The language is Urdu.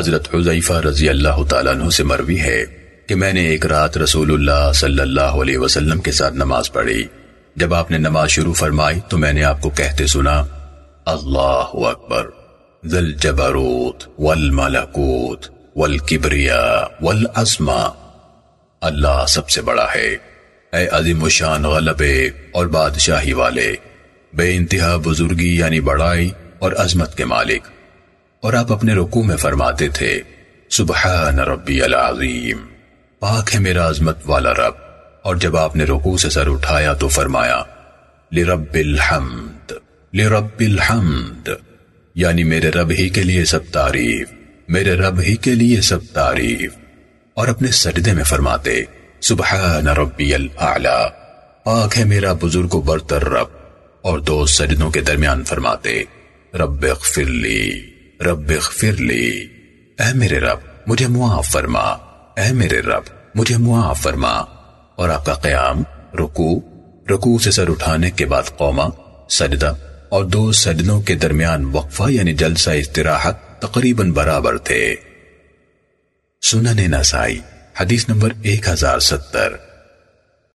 حضرت حضیفہ رضی اللہ تعالیٰ عنہ سے مروی ہے کہ میں نے ایک رات رسول اللہ صلی اللہ علیہ وسلم کے ساتھ نماز پڑھی۔ جب آپ نے نماز شروع فرمائی تو میں نے آپ کو کہتے سنا، اللہ اکبر ذل جبروت والملکوت والکبریاء والعظمہ اللہ سب سے بڑا ہے۔ اے عظیم شان غلبے اور بادشاہی والے، بے انتہا بزرگی یعنی بڑائی اور عظمت کے مالک۔ اور آپ اپنے رکوع میں فرماتے تھے، سبحان ربی العظیم، پاک ہے میرا عظمت والا رب، اور جب آپ نے رکوع سے سر اٹھایا تو فرمایا، لرب الحمد لرب الحمد یعنی میرے رب ہی کے لیے سب تعریف، میرے رب ہی کے لیے سب تعریف۔ اور اپنے سجدے میں فرماتے، سبحان ربی الاعلی پاک ہے میرا بزرگ و برتر رب۔ اور دو سجدوں کے درمیان فرماتے، رب اغفر لی۔ رب اغفر لی اے میرے رب، مجھے معاف فرما۔ اے میرے رب، مجھے معاف فرما۔ اور آپ کا قیام رکو رکو سے سر اٹھانے کے بعد قوما سجدہ اور دو سجدوں کے درمیان وقفہ یعنی جلسہ استراحت تقریباً برابر تھے۔ سنن نسائی، حدیث نمبر ایک ہزار ستر۔